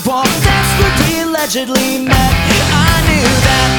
God. That's where we allegedly met. I knew that.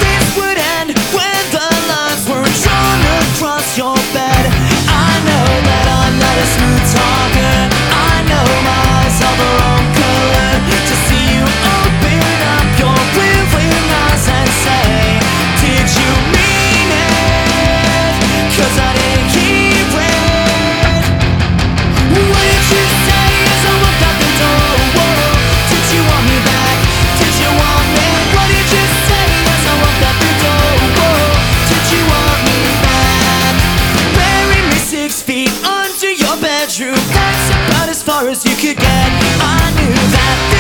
bedroom. That's about as far as you could get. I knew that